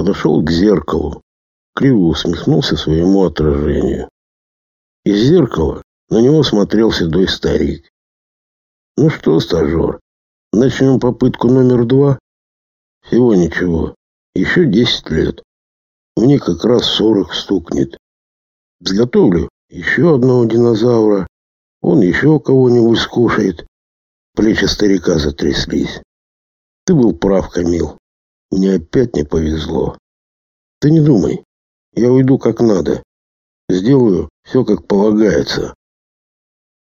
Подошел к зеркалу, криво усмехнулся своему отражению. Из зеркала на него смотрел седой старик. «Ну что, стажер, начнем попытку номер два?» «Всего ничего. Еще десять лет. Мне как раз сорок стукнет. Сготовлю еще одного динозавра. Он еще кого-нибудь скушает». Плечи старика затряслись. «Ты был прав, Камил. Мне опять не повезло. Ты не думай. Я уйду как надо. Сделаю все как полагается.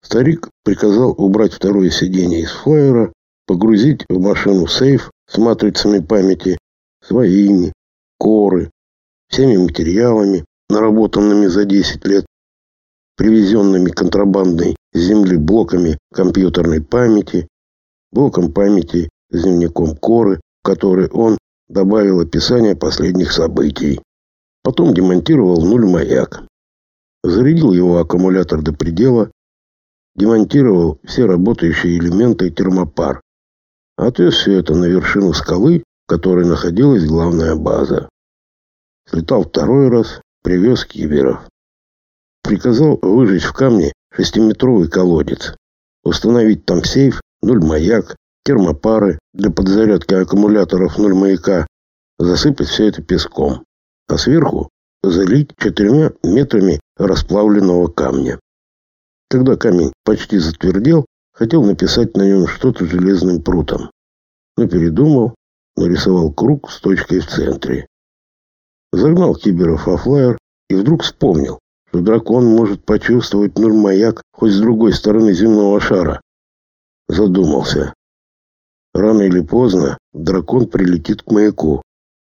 Старик приказал убрать второе сиденье из флайера, погрузить в машину сейф с матрицами памяти, своими, коры, всеми материалами, наработанными за 10 лет, привезенными контрабандной с земли блоками компьютерной памяти, блоком памяти с дневником коры, который он добавил описание последних событий. Потом демонтировал нуль маяк. Зарядил его аккумулятор до предела, демонтировал все работающие элементы термопар. Отвез все это на вершину скалы, в которой находилась главная база. Слетал второй раз, привез киберов. Приказал выжечь в камне шестиметровый колодец, установить там сейф, нуль маяк, термопары для подзарядки аккумуляторов нуль маяка, засыпать все это песком, а сверху залить четырьмя метрами расплавленного камня. Когда камень почти затвердел, хотел написать на нем что-то железным прутом, но передумал, нарисовал круг с точкой в центре. Загнал киберов офлайер и вдруг вспомнил, что дракон может почувствовать нуль маяк хоть с другой стороны земного шара. Задумался. Рано или поздно дракон прилетит к маяку.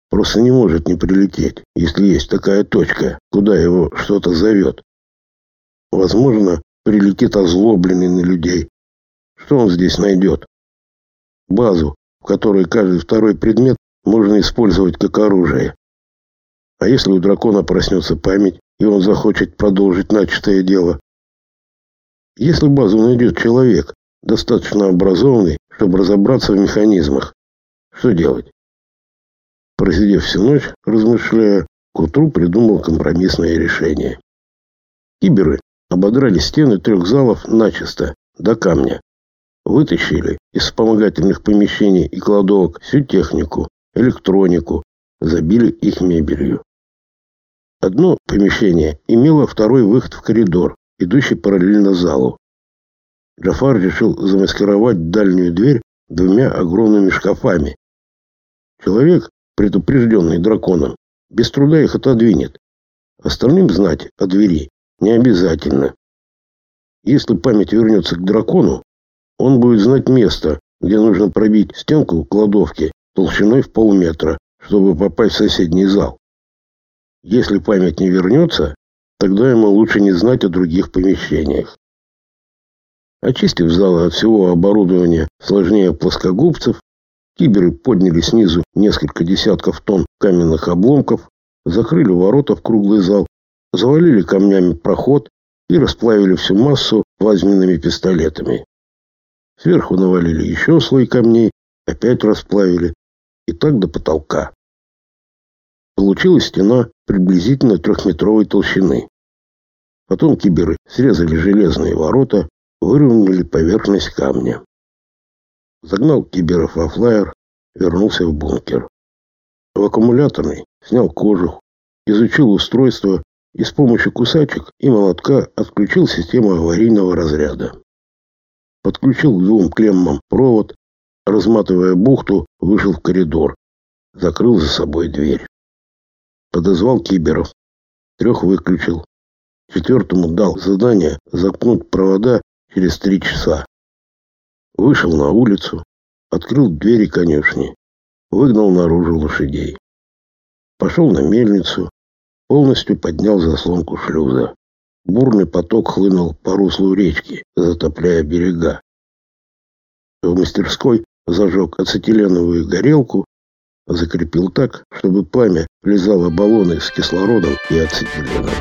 Просто не может не прилететь, если есть такая точка, куда его что-то зовет. Возможно, прилетит озлобленный на людей. Что он здесь найдет? Базу, в которой каждый второй предмет можно использовать как оружие. А если у дракона проснется память, и он захочет продолжить начатое дело? Если базу найдет человек, достаточно образованный, чтобы разобраться в механизмах. Что делать? Просидев всю ночь, размышляя, к утру придумал компромиссное решение. Киберы ободрали стены трех залов начисто, до камня. Вытащили из вспомогательных помещений и кладовок всю технику, электронику, забили их мебелью. Одно помещение имело второй выход в коридор, идущий параллельно залу. Джафар решил замаскировать дальнюю дверь двумя огромными шкафами. Человек, предупрежденный драконом, без труда их отодвинет. Остальным знать о двери не обязательно. Если память вернется к дракону, он будет знать место, где нужно пробить стенку кладовки толщиной в полметра, чтобы попасть в соседний зал. Если память не вернется, тогда ему лучше не знать о других помещениях. Очистив залы от всего оборудования сложнее плоскогубцев, киберы подняли снизу несколько десятков тонн каменных обломков, закрыли ворота в круглый зал, завалили камнями проход и расплавили всю массу плазменными пистолетами. Сверху навалили еще слой камней, опять расплавили, и так до потолка. Получилась стена приблизительно трехметровой толщины. Потом киберы срезали железные ворота, выровняли поверхность камня. Загнал киберов во флайер, вернулся в бункер. В аккумуляторный снял кожух, изучил устройство и с помощью кусачек и молотка отключил систему аварийного разряда. Подключил к двум клеммам провод, разматывая бухту, вышел в коридор, закрыл за собой дверь. Подозвал киберов, трех выключил. Четвертому дал задание заткнуть провода через три часа. Вышел на улицу, открыл двери конюшни, выгнал наружу лошадей. Пошел на мельницу, полностью поднял заслонку шлюза. Бурный поток хлынул по руслу речки, затопляя берега. В мастерской зажег ацетиленовую горелку, закрепил так, чтобы пламя влезало баллоны с кислородом и ацетиленом.